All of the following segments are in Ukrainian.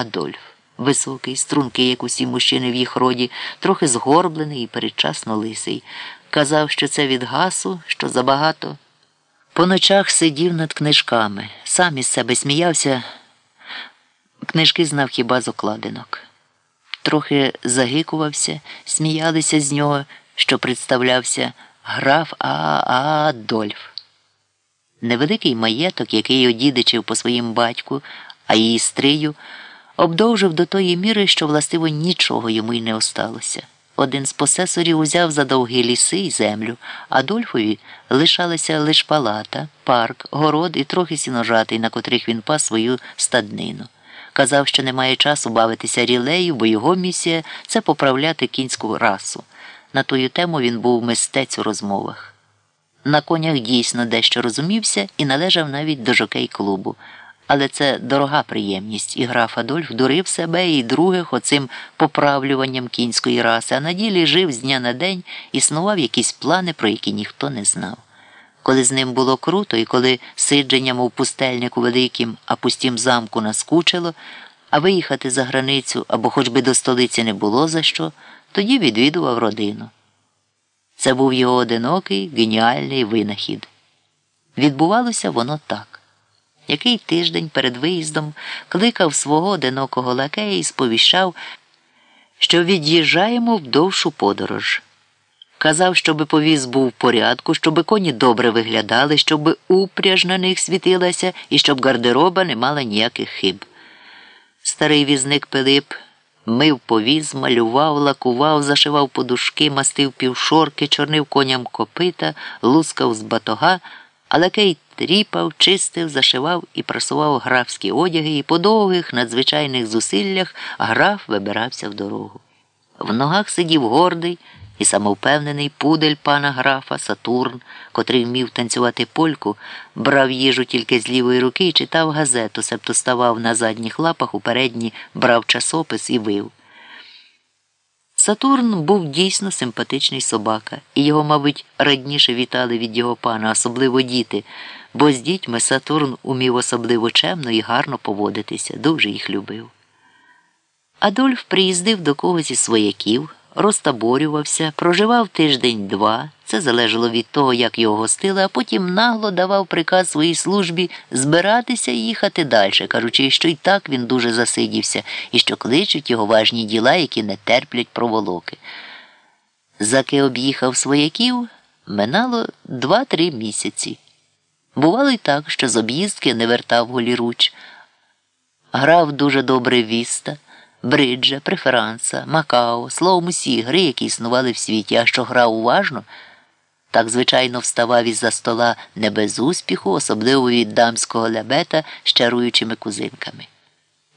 Адольф. Високий, стрункий, як усі мужчини в їх роді, трохи згорблений і передчасно лисий. Казав, що це від гасу, що забагато. По ночах сидів над книжками, сам із себе сміявся. Книжки знав хіба з окладинок. Трохи загикувався, сміялися з нього, що представлявся граф Адольф. Невеликий маєток, який одідичив по своїм батьку, а її стрию, обдовжив до тої міри, що властиво нічого йому й не осталося. Один з посесорів узяв за довгі ліси й землю, Адольфові лишалися лиш палата, парк, город і трохи сіножатий, на котрих він пас свою стаднину. Казав, що немає часу бавитися рілею, бо його місія це поправляти кінську расу. На тую тему він був мистець у розмовах. На конях дійсно дещо розумівся і належав навіть до жокей клубу. Але це дорога приємність, і граф Адольф дурив себе і других оцим поправлюванням кінської раси, а на ділі жив з дня на день існував якісь плани, про які ніхто не знав. Коли з ним було круто, і коли сидженням у пустельнику великим, а пустім замку наскучило, а виїхати за границю або хоч би до столиці не було за що, тоді відвідував родину. Це був його одинокий геніальний винахід. Відбувалося воно так. Який тиждень перед виїздом кликав свого одинокого лакея і сповіщав, що від'їжджаємо в довшу подорож. Казав, щоби повіз був в порядку, щоби коні добре виглядали, щоби упряж на них світилася і щоб гардероба не мала ніяких хиб. Старий візник Пилип мив повіз, малював, лакував, зашивав подушки, мастив півшорки, чорнив коням копита, лускав з батога, а лакей тріпав, чистив, зашивав і прасував графські одяги, і по довгих надзвичайних зусиллях граф вибирався в дорогу. В ногах сидів гордий і самовпевнений пудель пана графа Сатурн, котрий вмів танцювати польку, брав їжу тільки з лівої руки і читав газету, себто ставав на задніх лапах, у передні брав часопис і вив. Сатурн був дійсно симпатичний собака, і його, мабуть, радніше вітали від його пана, особливо діти, бо з дітьми Сатурн умів особливо чемно і гарно поводитися, дуже їх любив. Адольф приїздив до когось із свояків розтаборювався, проживав тиждень-два, це залежало від того, як його гостили, а потім нагло давав приказ своїй службі збиратися і їхати далі, кажучи, що й так він дуже засидівся і що кличуть його важні діла, які не терплять проволоки. Заки об'їхав свояків, минало два-три місяці. Бувало й так, що з об'їздки не вертав голіруч, грав дуже добре віста бриджа, преферанса, макао, словом усі гри, які існували в світі, а що грав уважно, так звичайно вставав із за стола не без успіху, особливо від дамського лябета з чаруючими кузинками.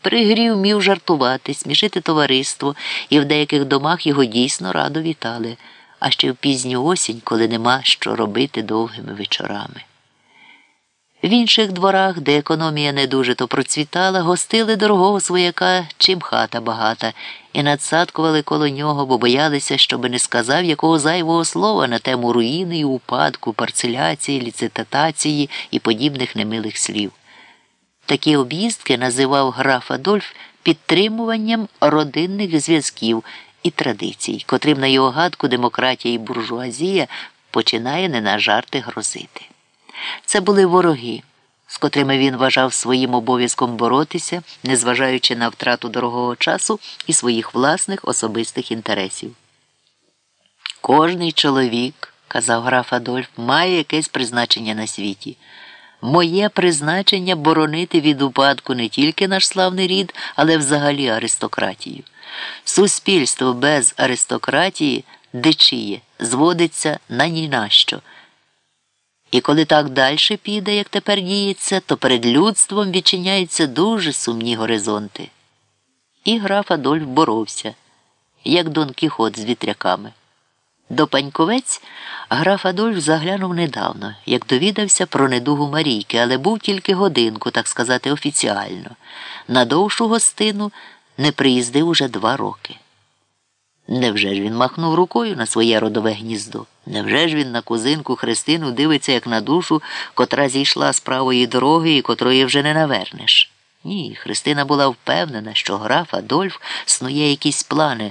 Пригрів мів жартувати, смішити товариство, і в деяких домах його дійсно радо вітали, а ще в пізню осінь, коли нема що робити довгими вечорами. В інших дворах, де економія не дуже то процвітала, гостили дорогого свояка, чим хата багата, і надсадкували коло нього, бо боялися, щоби не сказав якого зайвого слова на тему руїни і упадку, парцеляції, ліцитатації і подібних немилих слів. Такі об'їздки називав граф Адольф підтримуванням родинних зв'язків і традицій, котрим на його гадку демократія і буржуазія починає не на жарти грозити. Це були вороги, з котрими він вважав своїм обов'язком боротися, незважаючи на втрату дорогого часу і своїх власних особистих інтересів. Кожний чоловік, казав граф Адольф, має якесь призначення на світі. Моє призначення боронити від упадку не тільки наш славний рід, але взагалі аристократію. Суспільство без аристократії дичіє, зводиться на ні на що. І коли так далі піде, як тепер діється, то перед людством відчиняються дуже сумні горизонти. І граф Адольф боровся, як Дон Кіхот з вітряками. До паньковець граф Адольф заглянув недавно, як довідався про недугу Марійки, але був тільки годинку, так сказати, офіціально. На довшу гостину не приїздив уже два роки. Невже ж він махнув рукою на своє родове гніздо? Невже ж він на кузинку Христину дивиться, як на душу, котра зійшла з правої дороги і котрої вже не навернеш? Ні, Христина була впевнена, що граф Адольф снує якісь плани.